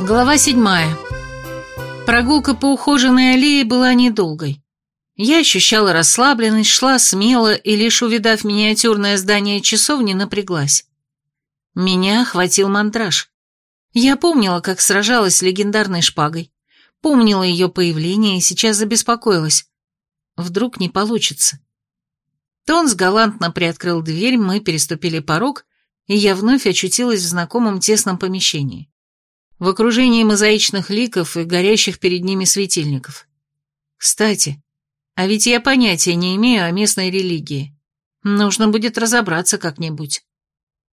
Глава седьмая. Прогулка по ухоженной аллее была недолгой. Я ощущала расслабленность, шла смело и, лишь увидав миниатюрное здание часовни, напряглась. Меня охватил мандраж. Я помнила, как сражалась с легендарной шпагой, помнила ее появление и сейчас забеспокоилась. Вдруг не получится. Тонс галантно приоткрыл дверь, мы переступили порог, и я вновь очутилась в знакомом тесном помещении в окружении мозаичных ликов и горящих перед ними светильников. Кстати, а ведь я понятия не имею о местной религии. Нужно будет разобраться как-нибудь.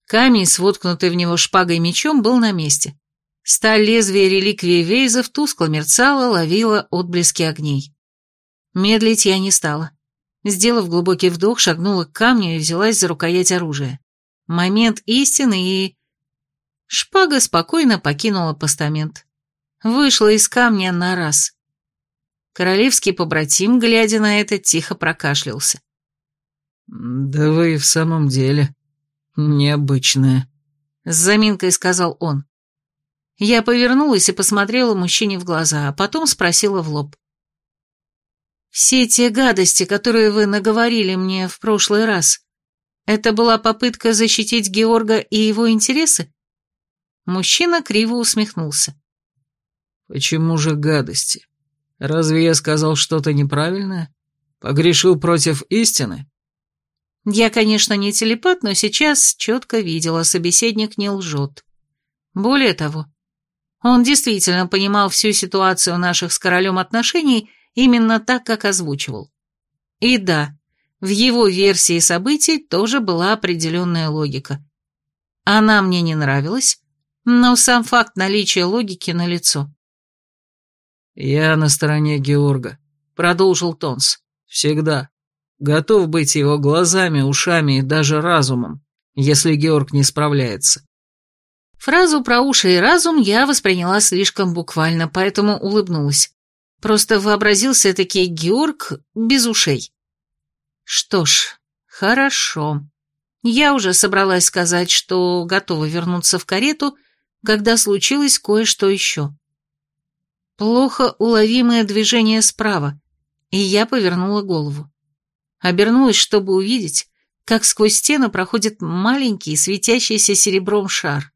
Камень с воткнутой в него шпагой мечом был на месте. Сталь лезвия реликвии Вейзов тускло мерцала, ловила отблески огней. Медлить я не стала. Сделав глубокий вдох, шагнула к камню и взялась за рукоять оружия. Момент истины и... Шпага спокойно покинула постамент. Вышла из камня на раз. Королевский побратим, глядя на это, тихо прокашлялся. «Да вы в самом деле необычная», — с заминкой сказал он. Я повернулась и посмотрела мужчине в глаза, а потом спросила в лоб. «Все те гадости, которые вы наговорили мне в прошлый раз, это была попытка защитить Георга и его интересы?» Мужчина криво усмехнулся. «Почему же гадости? Разве я сказал что-то неправильное? Погрешил против истины?» Я, конечно, не телепат, но сейчас четко видела, собеседник не лжет. Более того, он действительно понимал всю ситуацию наших с королем отношений именно так, как озвучивал. И да, в его версии событий тоже была определенная логика. Она мне не нравилась, но сам факт наличия логики налицо. «Я на стороне Георга», — продолжил Тонс. «Всегда. Готов быть его глазами, ушами и даже разумом, если Георг не справляется». Фразу про уши и разум я восприняла слишком буквально, поэтому улыбнулась. Просто вообразился таки Георг без ушей. Что ж, хорошо. Я уже собралась сказать, что готова вернуться в карету, — когда случилось кое-что еще. Плохо уловимое движение справа, и я повернула голову. Обернулась, чтобы увидеть, как сквозь стену проходит маленький, светящийся серебром шар.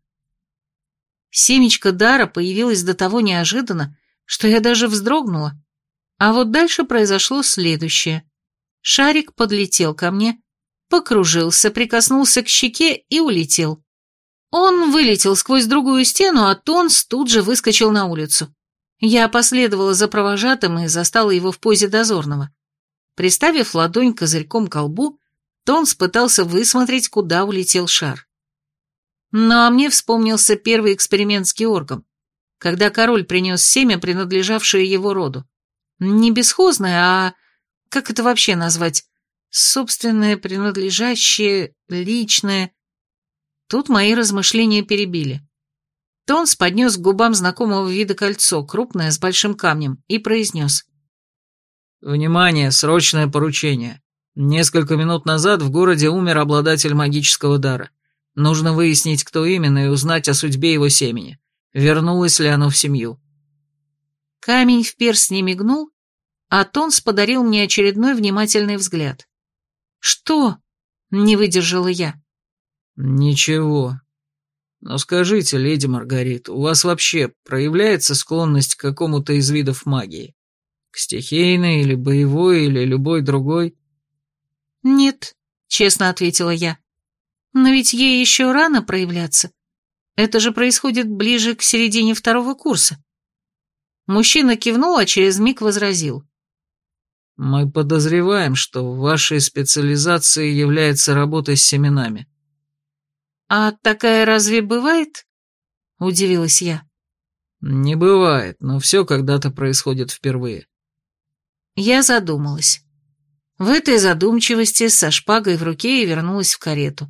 Семечко дара появилось до того неожиданно, что я даже вздрогнула. А вот дальше произошло следующее. Шарик подлетел ко мне, покружился, прикоснулся к щеке и улетел. Он вылетел сквозь другую стену, а Тонс тут же выскочил на улицу. Я последовала за провожатым и застала его в позе дозорного. Приставив ладонь козырьком к лбу, Тонс пытался высмотреть, куда улетел шар. Ну а мне вспомнился первый эксперимент с Георгом, когда король принес семя, принадлежавшее его роду. Не бесхозное, а... как это вообще назвать? Собственное, принадлежащее, личное... Тут мои размышления перебили. Тонс поднес к губам знакомого вида кольцо, крупное, с большим камнем, и произнес. «Внимание, срочное поручение. Несколько минут назад в городе умер обладатель магического дара. Нужно выяснить, кто именно, и узнать о судьбе его семени. Вернулось ли оно в семью?» Камень в перстне мигнул, а Тонс подарил мне очередной внимательный взгляд. «Что?» — не выдержала я. «Ничего. Но скажите, леди Маргарита, у вас вообще проявляется склонность к какому-то из видов магии? К стихийной или боевой или любой другой?» «Нет», — честно ответила я. «Но ведь ей еще рано проявляться. Это же происходит ближе к середине второго курса». Мужчина кивнул, а через миг возразил. «Мы подозреваем, что вашей специализацией является работа с семенами. «А такая разве бывает?» — удивилась я. «Не бывает, но все когда-то происходит впервые». Я задумалась. В этой задумчивости со шпагой в руке и вернулась в карету.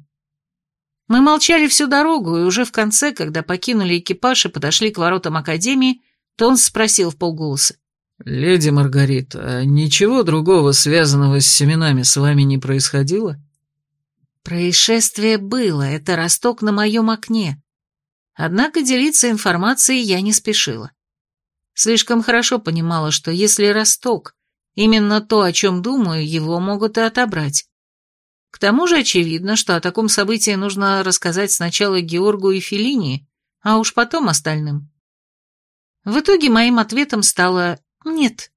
Мы молчали всю дорогу, и уже в конце, когда покинули экипаж и подошли к воротам Академии, Тонс спросил в полголоса. «Леди Маргарита, а ничего другого, связанного с семенами, с вами не происходило?» Происшествие было, это росток на моем окне. Однако делиться информацией я не спешила. Слишком хорошо понимала, что если Росток именно то, о чем думаю, его могут и отобрать. К тому же очевидно, что о таком событии нужно рассказать сначала Георгу и Феллини, а уж потом остальным. В итоге моим ответом стало «нет».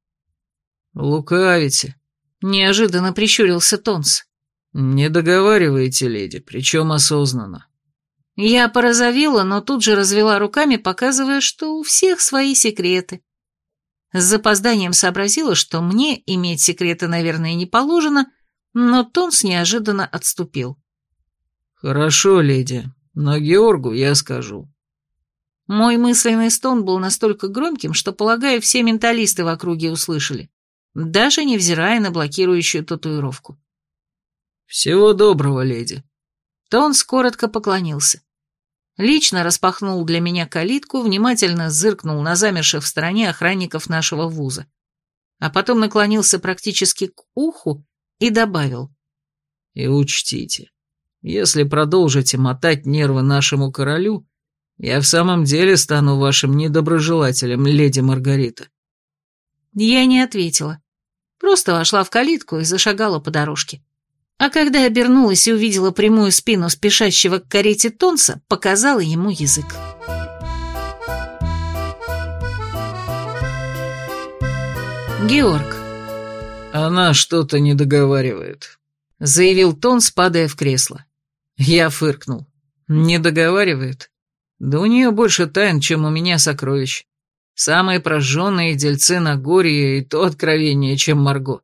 «Лукавите», — неожиданно прищурился Тонс. «Не договариваете, леди, причем осознанно». Я порозовела, но тут же развела руками, показывая, что у всех свои секреты. С запозданием сообразила, что мне иметь секреты, наверное, не положено, но Тонс неожиданно отступил. «Хорошо, леди, но Георгу я скажу». Мой мысленный стон был настолько громким, что, полагаю, все менталисты в округе услышали, даже невзирая на блокирующую татуировку. «Всего доброго, леди». Тонс коротко поклонился. Лично распахнул для меня калитку, внимательно зыркнул на замерших в стороне охранников нашего вуза. А потом наклонился практически к уху и добавил. «И учтите, если продолжите мотать нервы нашему королю, я в самом деле стану вашим недоброжелателем, леди Маргарита». Я не ответила. Просто вошла в калитку и зашагала по дорожке. А когда обернулась и увидела прямую спину спешащего к карете Тонса, показала ему язык. Георг. «Она что-то не договаривает», — заявил Тонс, падая в кресло. Я фыркнул. «Не договаривает? Да у нее больше тайн, чем у меня сокровищ. Самые прожженные дельцы на горе и то откровение, чем Марго.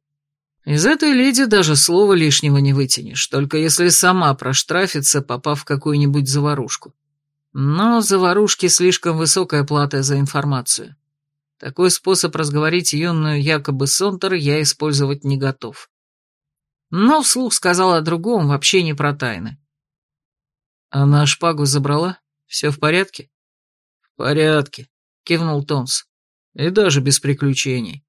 Из этой леди даже слова лишнего не вытянешь, только если сама проштрафится, попав в какую-нибудь заварушку. Но заварушки слишком высокая плата за информацию. Такой способ разговорить юную якобы Сонтер я использовать не готов. Но вслух сказал о другом, вообще не про тайны. «Она шпагу забрала? Все в порядке?» «В порядке», — кивнул Томс. «И даже без приключений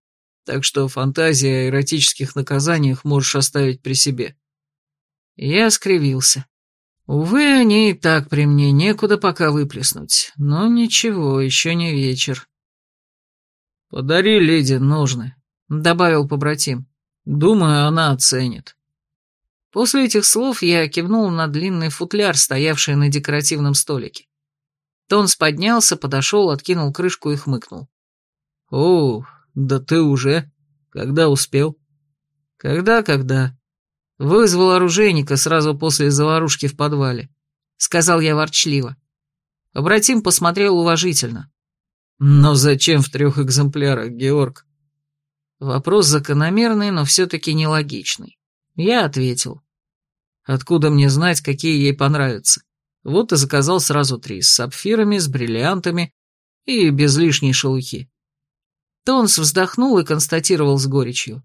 так что фантазия о эротических наказаниях можешь оставить при себе». Я скривился. Увы, они и так при мне, некуда пока выплеснуть. Но ничего, еще не вечер. «Подари леди ножны», — добавил побратим. «Думаю, она оценит». После этих слов я кивнул на длинный футляр, стоявший на декоративном столике. Тонс поднялся, подошел, откинул крышку и хмыкнул. «О, «Да ты уже? Когда успел?» «Когда-когда?» «Вызвал оружейника сразу после заварушки в подвале», — сказал я ворчливо. Обратим посмотрел уважительно. «Но зачем в трех экземплярах, Георг?» Вопрос закономерный, но все-таки нелогичный. Я ответил. Откуда мне знать, какие ей понравятся? Вот и заказал сразу три, с сапфирами, с бриллиантами и без лишней шелухи. Тонс вздохнул и констатировал с горечью.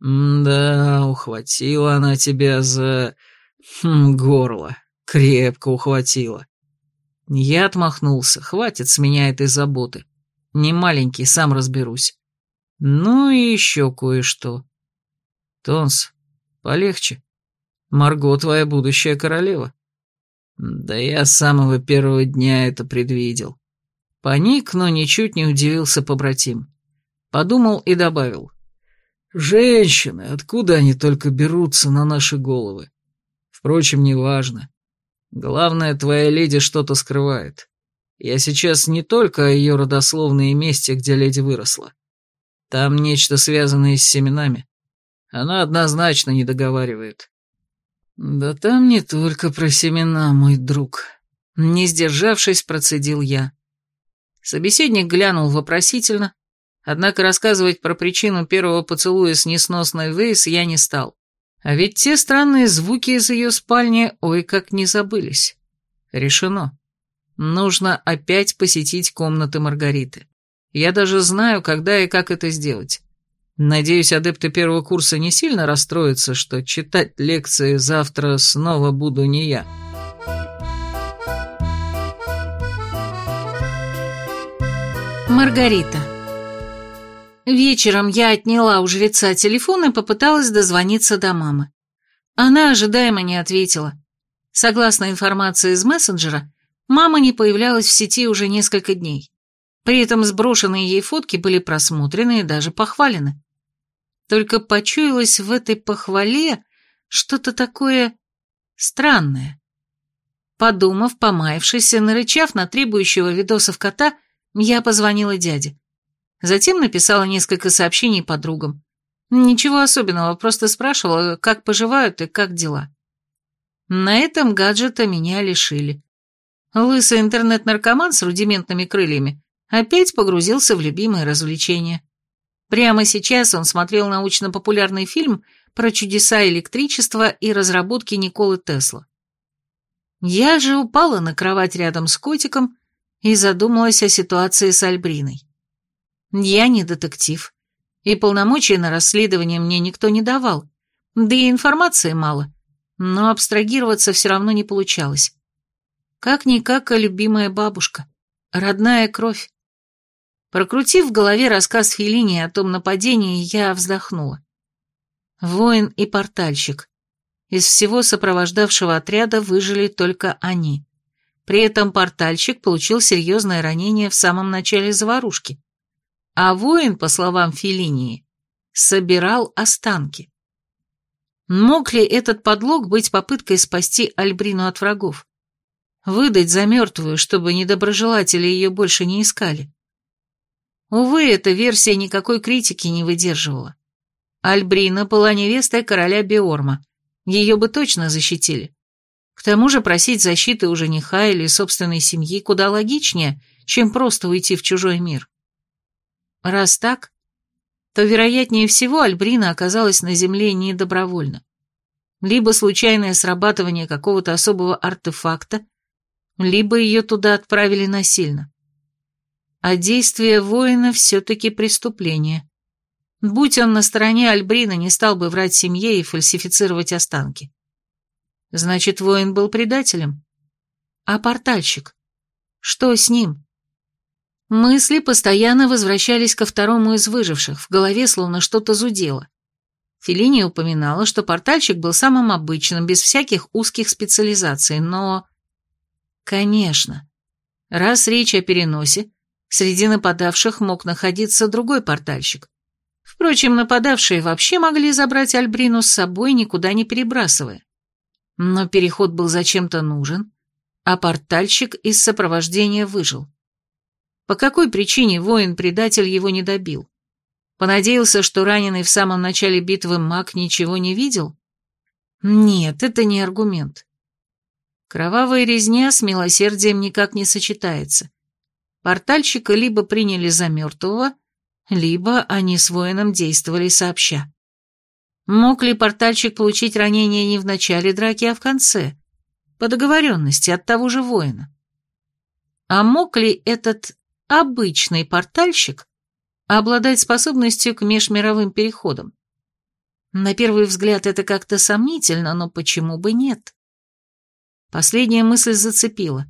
«Да, ухватила она тебя за... Хм, горло. Крепко ухватила». Я отмахнулся. Хватит с меня этой заботы. Не маленький, сам разберусь. Ну и еще кое-что. Тонс, полегче. Марго твоя будущая королева. Да я с самого первого дня это предвидел. Паник, но ничуть не удивился побратим. Подумал и добавил. «Женщины, откуда они только берутся на наши головы? Впрочем, неважно. Главное, твоя леди что-то скрывает. Я сейчас не только о ее родословной месте, где леди выросла. Там нечто связанное с семенами. Она однозначно не договаривает. Да там не только про семена, мой друг. Не сдержавшись, процедил я. Собеседник глянул вопросительно, однако рассказывать про причину первого поцелуя с несносной Вейс я не стал. А ведь те странные звуки из ее спальни ой как не забылись. Решено. Нужно опять посетить комнаты Маргариты. Я даже знаю, когда и как это сделать. Надеюсь, адепты первого курса не сильно расстроятся, что читать лекции завтра снова буду не я. Маргарита. Вечером я отняла у жреца телефон и попыталась дозвониться до мамы. Она ожидаемо не ответила. Согласно информации из мессенджера, Мама не появлялась в сети уже несколько дней. При этом сброшенные ей фотки были просмотрены и даже похвалены. Только почуялось в этой похвале что-то такое странное. Подумав, помаявшись и нарычав на требующего видосов кота, я позвонила дяде. Затем написала несколько сообщений подругам. Ничего особенного, просто спрашивала, как поживают и как дела. На этом гаджета меня лишили. Лысый интернет-наркоман с рудиментными крыльями опять погрузился в любимое развлечение. Прямо сейчас он смотрел научно-популярный фильм про чудеса электричества и разработки Николы Тесла. Я же упала на кровать рядом с котиком и задумалась о ситуации с Альбриной. Я не детектив, и полномочий на расследование мне никто не давал, да и информации мало, но абстрагироваться все равно не получалось. Как-никак, а любимая бабушка, родная кровь. Прокрутив в голове рассказ Феллини о том нападении, я вздохнула. Воин и портальщик. Из всего сопровождавшего отряда выжили только они. При этом портальщик получил серьезное ранение в самом начале заварушки. А воин, по словам Феллинии, собирал останки. Мог ли этот подлог быть попыткой спасти Альбрину от врагов? Выдать за мертвую, чтобы недоброжелатели ее больше не искали? Увы, эта версия никакой критики не выдерживала. Альбрина была невестой короля Биорма. Ее бы точно защитили. К тому же просить защиты у жениха или собственной семьи куда логичнее, чем просто уйти в чужой мир. Раз так, то, вероятнее всего, Альбрина оказалась на Земле не добровольно. Либо случайное срабатывание какого-то особого артефакта, либо ее туда отправили насильно. А действие воина все-таки преступление. Будь он на стороне Альбрина, не стал бы врать семье и фальсифицировать останки. Значит, воин был предателем. А портальщик? Что с ним? Мысли постоянно возвращались ко второму из выживших, в голове словно что-то зудело. Феллини упоминала, что портальщик был самым обычным, без всяких узких специализаций, но... Конечно. Раз речь о переносе, среди нападавших мог находиться другой портальщик. Впрочем, нападавшие вообще могли забрать Альбрину с собой, никуда не перебрасывая. Но переход был зачем-то нужен, а портальщик из сопровождения выжил. По какой причине воин-предатель его не добил? Понадеялся, что раненый в самом начале битвы маг ничего не видел? Нет, это не аргумент. Кровавая резня с милосердием никак не сочетается. Портальщика либо приняли за мертвого, либо они с воином действовали сообща. Мог ли портальщик получить ранение не в начале драки, а в конце? По договоренности от того же воина. А мог ли этот обычный портальщик обладать способностью к межмировым переходам. На первый взгляд это как-то сомнительно, но почему бы нет? Последняя мысль зацепила.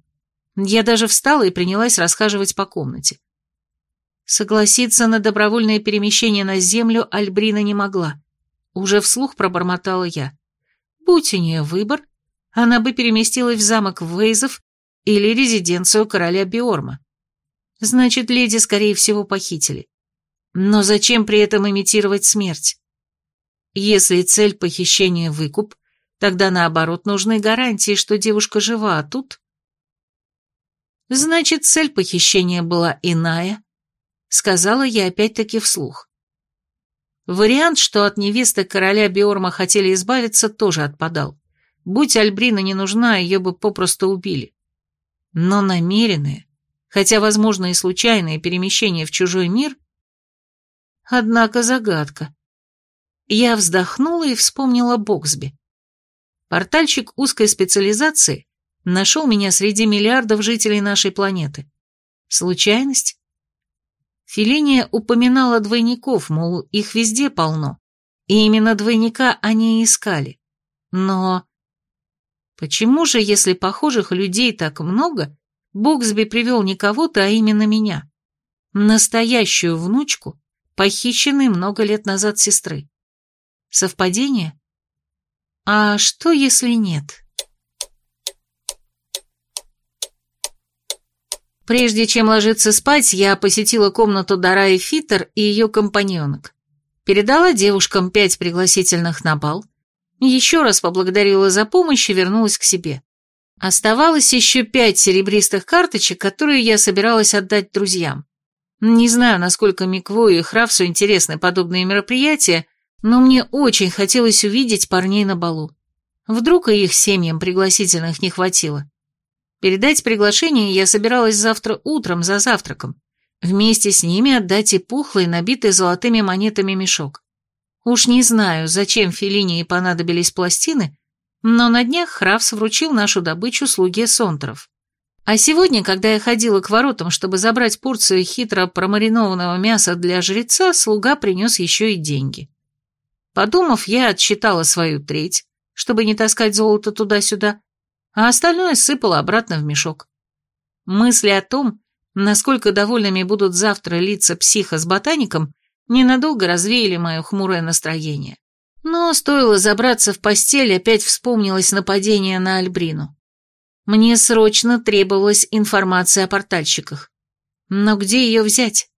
Я даже встала и принялась расхаживать по комнате. Согласиться на добровольное перемещение на землю Альбрина не могла. Уже вслух пробормотала я. Будь у нее выбор, она бы переместилась в замок Вейзов или резиденцию короля Биорма. Значит, леди, скорее всего, похитили. Но зачем при этом имитировать смерть? Если цель похищения выкуп, тогда наоборот нужны гарантии, что девушка жива, а тут... Значит, цель похищения была иная, сказала я опять-таки вслух. Вариант, что от невесты короля Биорма хотели избавиться, тоже отпадал. Будь Альбрина не нужна, ее бы попросту убили. Но намеренные, хотя, возможно, и случайное перемещение в чужой мир, однако загадка. Я вздохнула и вспомнила Боксби. Портальщик узкой специализации нашел меня среди миллиардов жителей нашей планеты. Случайность? Филиния упоминала двойников, мол, их везде полно, и именно двойника они и искали. Но почему же, если похожих людей так много, Боксби привел не кого-то, а именно меня. Настоящую внучку, похищенной много лет назад сестры. Совпадение? А что, если нет? Прежде чем ложиться спать, я посетила комнату Дараи Фитер и ее компаньонок. Передала девушкам пять пригласительных на бал, еще раз поблагодарила за помощь и вернулась к себе. Оставалось еще пять серебристых карточек, которые я собиралась отдать друзьям. Не знаю, насколько Миквою и Хравсу интересны подобные мероприятия, но мне очень хотелось увидеть парней на балу. Вдруг и их семьям пригласительных не хватило. Передать приглашение я собиралась завтра утром за завтраком. Вместе с ними отдать и пухлый, набитый золотыми монетами мешок. Уж не знаю, зачем Феллини понадобились пластины, но на днях Хравс вручил нашу добычу слуге Сонтеров. А сегодня, когда я ходила к воротам, чтобы забрать порцию хитро промаринованного мяса для жреца, слуга принес еще и деньги. Подумав, я отсчитала свою треть, чтобы не таскать золото туда-сюда, а остальное сыпала обратно в мешок. Мысли о том, насколько довольными будут завтра лица психа с ботаником, ненадолго развеяли мое хмурое настроение. Но стоило забраться в постель, опять вспомнилось нападение на Альбрину. Мне срочно требовалась информация о портальщиках. Но где ее взять?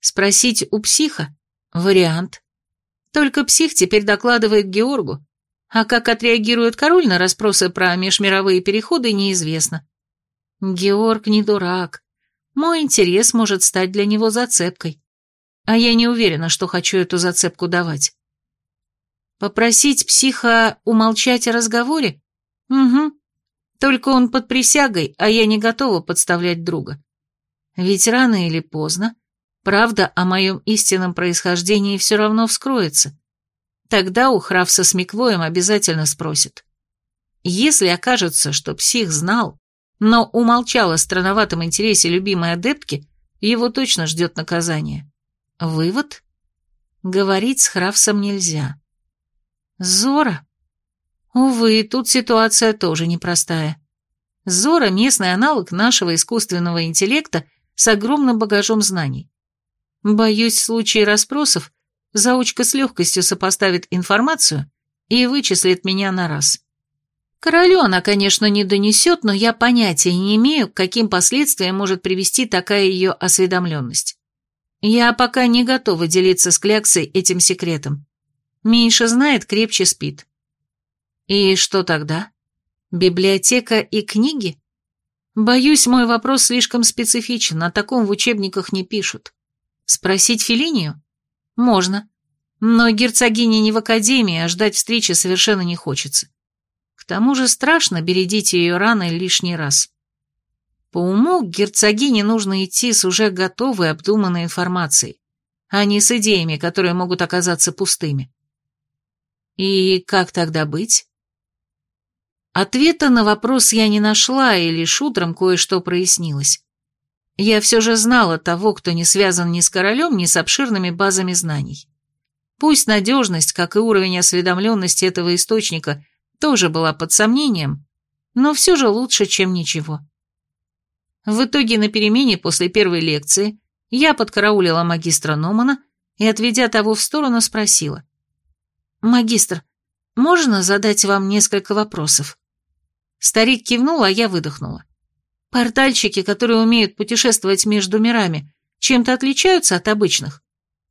Спросить у психа? Вариант. Только псих теперь докладывает Георгу, а как отреагирует король на расспросы про межмировые переходы, неизвестно. Георг не дурак. Мой интерес может стать для него зацепкой. А я не уверена, что хочу эту зацепку давать. Попросить психа умолчать о разговоре? Угу. Только он под присягой, а я не готова подставлять друга. Ведь рано или поздно правда о моем истинном происхождении все равно вскроется. Тогда у Хравса с Миквоем обязательно спросят. Если окажется, что псих знал, но умолчал о странноватом интересе любимой адептки, его точно ждет наказание. Вывод? Говорить с Хравсом нельзя. Зора? Увы, тут ситуация тоже непростая. Зора – местный аналог нашего искусственного интеллекта с огромным багажом знаний. Боюсь, в случае расспросов заучка с легкостью сопоставит информацию и вычислит меня на раз. Королю она, конечно, не донесет, но я понятия не имею, к каким последствиям может привести такая ее осведомленность. Я пока не готова делиться с Кляксой этим секретом. Меньше знает, крепче спит. И что тогда? Библиотека и книги? Боюсь, мой вопрос слишком специфичен, о таком в учебниках не пишут. Спросить Филинию? Можно. Но герцогиня не в академии, а ждать встречи совершенно не хочется. К тому же страшно бередить ее раны лишний раз. По уму герцогине нужно идти с уже готовой обдуманной информацией, а не с идеями, которые могут оказаться пустыми. И как тогда быть? Ответа на вопрос я не нашла, и лишь утром кое-что прояснилось. Я все же знала того, кто не связан ни с королем, ни с обширными базами знаний. Пусть надежность, как и уровень осведомленности этого источника, тоже была под сомнением, но все же лучше, чем ничего. В итоге на перемене после первой лекции я подкараулила магистра Номана и, отведя того в сторону, спросила. «Магистр, можно задать вам несколько вопросов?» Старик кивнул, а я выдохнула. Портальщики, которые умеют путешествовать между мирами, чем-то отличаются от обычных?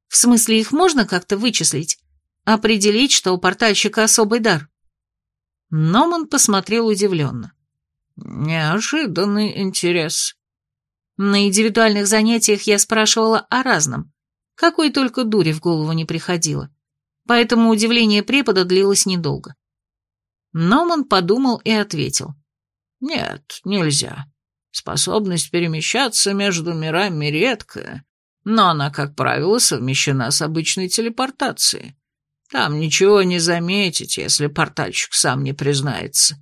В смысле, их можно как-то вычислить? Определить, что у портальщика особый дар? Номан посмотрел удивленно. Неожиданный интерес. На индивидуальных занятиях я спрашивала о разном, какой только дури в голову не приходило. Поэтому удивление препода длилось недолго. Номан подумал и ответил. «Нет, нельзя. Способность перемещаться между мирами редкая, но она, как правило, совмещена с обычной телепортацией. Там ничего не заметить, если портальщик сам не признается.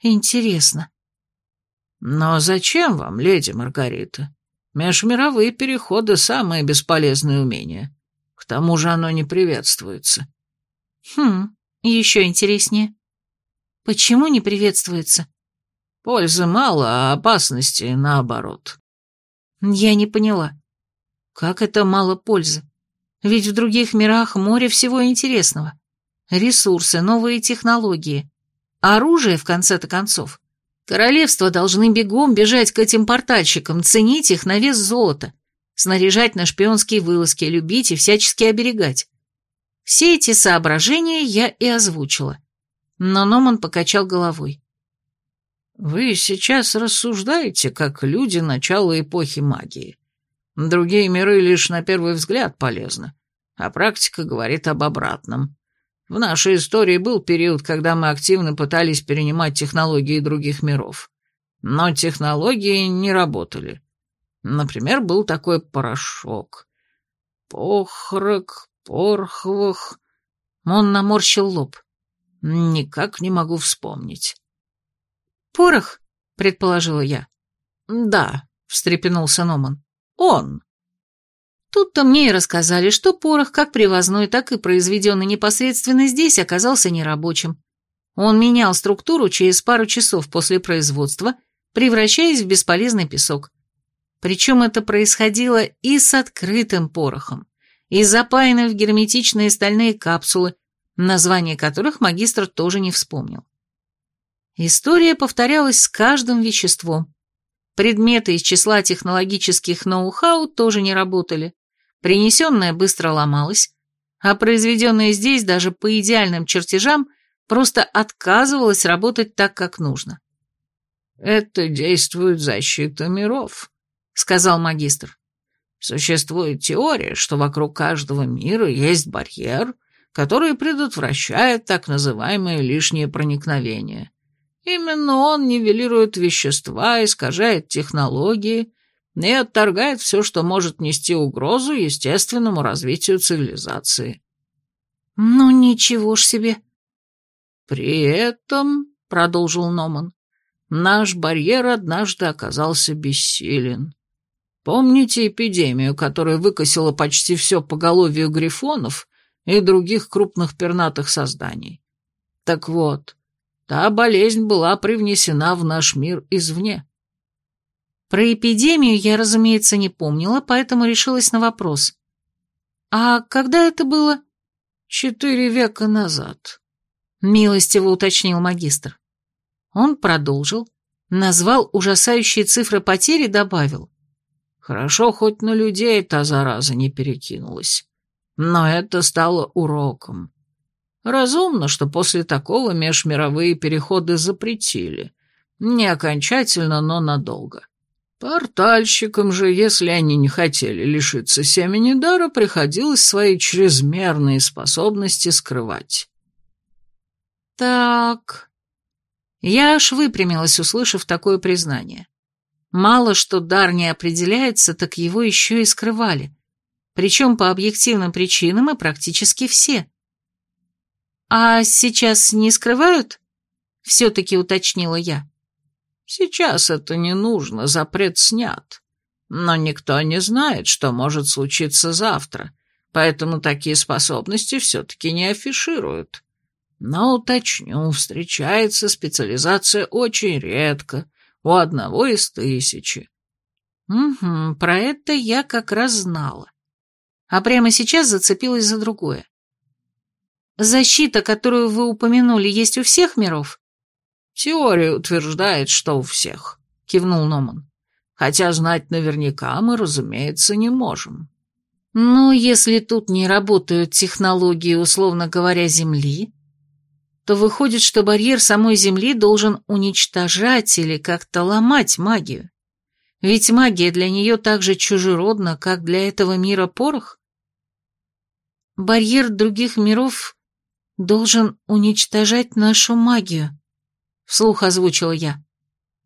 Интересно. Но зачем вам, леди Маргарита? Межмировые переходы — самые бесполезные умения. К тому же оно не приветствуется. Хм, еще интереснее. Почему не приветствуется? Пользы мало, а опасности наоборот. Я не поняла. Как это мало пользы? Ведь в других мирах море всего интересного. Ресурсы, новые технологии. Оружие, в конце-то концов. Королевства должны бегом бежать к этим портальщикам, ценить их на вес золота, снаряжать на шпионские вылазки, любить и всячески оберегать. Все эти соображения я и озвучила. Но Номан покачал головой. «Вы сейчас рассуждаете, как люди начала эпохи магии. Другие миры лишь на первый взгляд полезны, а практика говорит об обратном. В нашей истории был период, когда мы активно пытались перенимать технологии других миров. Но технологии не работали. Например, был такой порошок. Похрок, порхвах... Он наморщил лоб. Никак не могу вспомнить. «Порох?» — предположила я. «Да», — встрепенулся Номан. Он. Тут-то мне и рассказали, что порох, как привозной, так и произведенный непосредственно здесь, оказался нерабочим. Он менял структуру через пару часов после производства, превращаясь в бесполезный песок. Причем это происходило и с открытым порохом, и запаянным в герметичные стальные капсулы, название которых магистр тоже не вспомнил. История повторялась с каждым веществом, Предметы из числа технологических ноу-хау тоже не работали. Принесенное быстро ломалось, а произведенное здесь даже по идеальным чертежам просто отказывалось работать так, как нужно. «Это действует защита миров», — сказал магистр. «Существует теория, что вокруг каждого мира есть барьер, который предотвращает так называемое лишнее проникновение. Именно он нивелирует вещества, искажает технологии и отторгает все, что может нести угрозу естественному развитию цивилизации. «Ну, ничего ж себе!» «При этом, — продолжил Номан, — наш барьер однажды оказался бессилен. Помните эпидемию, которая выкосила почти все поголовье грифонов и других крупных пернатых созданий? Так вот, Та болезнь была привнесена в наш мир извне. Про эпидемию я, разумеется, не помнила, поэтому решилась на вопрос. «А когда это было?» «Четыре века назад», — милостиво уточнил магистр. Он продолжил, назвал ужасающие цифры потери добавил. «Хорошо, хоть на людей та зараза не перекинулась. Но это стало уроком. Разумно, что после такого межмировые переходы запретили. Не окончательно, но надолго. Портальщикам же, если они не хотели лишиться семени дара, приходилось свои чрезмерные способности скрывать. Так... Я аж выпрямилась, услышав такое признание. Мало что дар не определяется, так его еще и скрывали. Причем по объективным причинам и практически все. «А сейчас не скрывают?» — все-таки уточнила я. «Сейчас это не нужно, запрет снят. Но никто не знает, что может случиться завтра, поэтому такие способности все-таки не афишируют. Но уточню, встречается специализация очень редко, у одного из тысячи». «Угу, про это я как раз знала. А прямо сейчас зацепилась за другое. Защита, которую вы упомянули, есть у всех миров? Теория утверждает, что у всех, кивнул Номан. Хотя знать наверняка мы, разумеется, не можем. Но если тут не работают технологии, условно говоря, Земли, то выходит, что барьер самой Земли должен уничтожать или как-то ломать магию. Ведь магия для нее так же чужеродна, как для этого мира порох. Барьер других миров должен уничтожать нашу магию», — вслух озвучила я.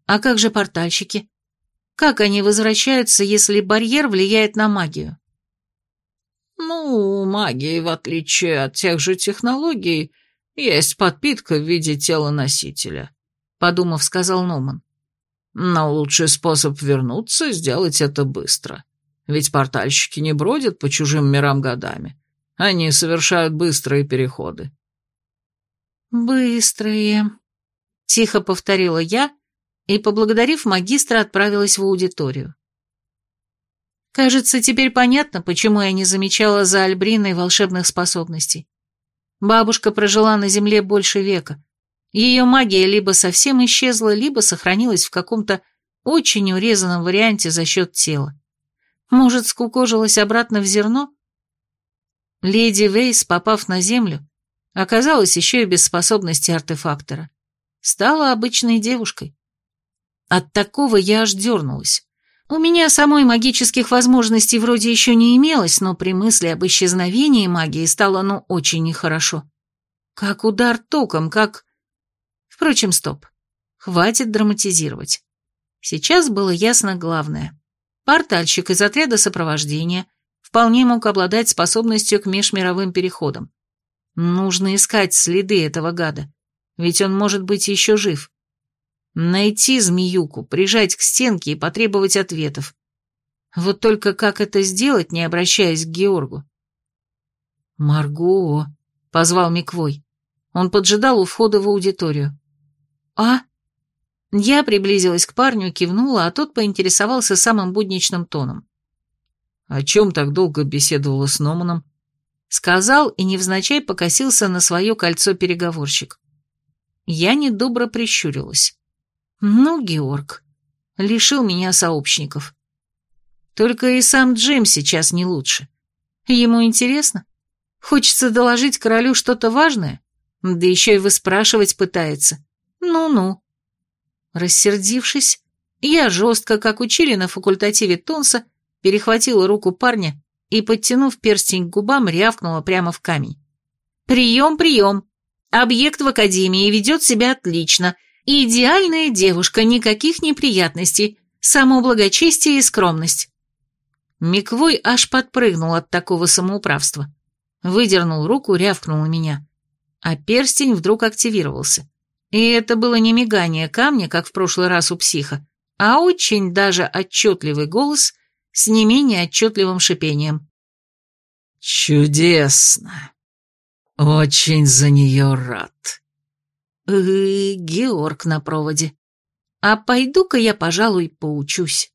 «А как же портальщики? Как они возвращаются, если барьер влияет на магию?» «Ну, у магии, в отличие от тех же технологий, есть подпитка в виде тела носителя», — подумав, сказал Номан. «Но лучший способ вернуться — сделать это быстро. Ведь портальщики не бродят по чужим мирам годами. Они совершают быстрые переходы. «Быстрые», — тихо повторила я и, поблагодарив магистра, отправилась в аудиторию. Кажется, теперь понятно, почему я не замечала за Альбриной волшебных способностей. Бабушка прожила на земле больше века, Ее магия либо совсем исчезла, либо сохранилась в каком-то очень урезанном варианте за счет тела. Может, скукожилась обратно в зерно? Леди Вейс, попав на землю, оказалась еще и без способности артефактора. Стала обычной девушкой. От такого я аж дернулась. У меня самой магических возможностей вроде еще не имелось, но при мысли об исчезновении магии стало ну очень нехорошо. Как удар током, как... Впрочем, стоп. Хватит драматизировать. Сейчас было ясно главное. Портальщик из отряда сопровождения вполне мог обладать способностью к межмировым переходам. Нужно искать следы этого гада, ведь он может быть еще жив. Найти змеюку, прижать к стенке и потребовать ответов. Вот только как это сделать, не обращаясь к Георгу? «Марго!» — позвал Миквой. Он поджидал у входа в аудиторию. «А?» Я приблизилась к парню, кивнула, а тот поинтересовался самым будничным тоном. «О чем так долго беседовала с Номаном?» Сказал и невзначай покосился на свое кольцо переговорщик. Я недобро прищурилась. Ну, Георг, лишил меня сообщников. Только и сам Джим сейчас не лучше. Ему интересно. Хочется доложить королю что-то важное, да еще и выспрашивать пытается. Ну-ну. Рассердившись, я жестко, как учили на факультативе Тонса, перехватила руку парня и, подтянув перстень к губам, рявкнула прямо в камень. «Прием, прием! Объект в академии ведет себя отлично — идеальная девушка, никаких неприятностей, само благочестие и скромность. Миквой аж подпрыгнул от такого самоуправства. Выдернул руку, рявкнул меня. А перстень вдруг активировался. И это было не мигание камня, как в прошлый раз у психа, а очень даже отчетливый голос с не менее отчетливым шипением. «Чудесно! Очень за нее рад!» Э, Георг на проводе. А пойду-ка я, пожалуй, поучусь.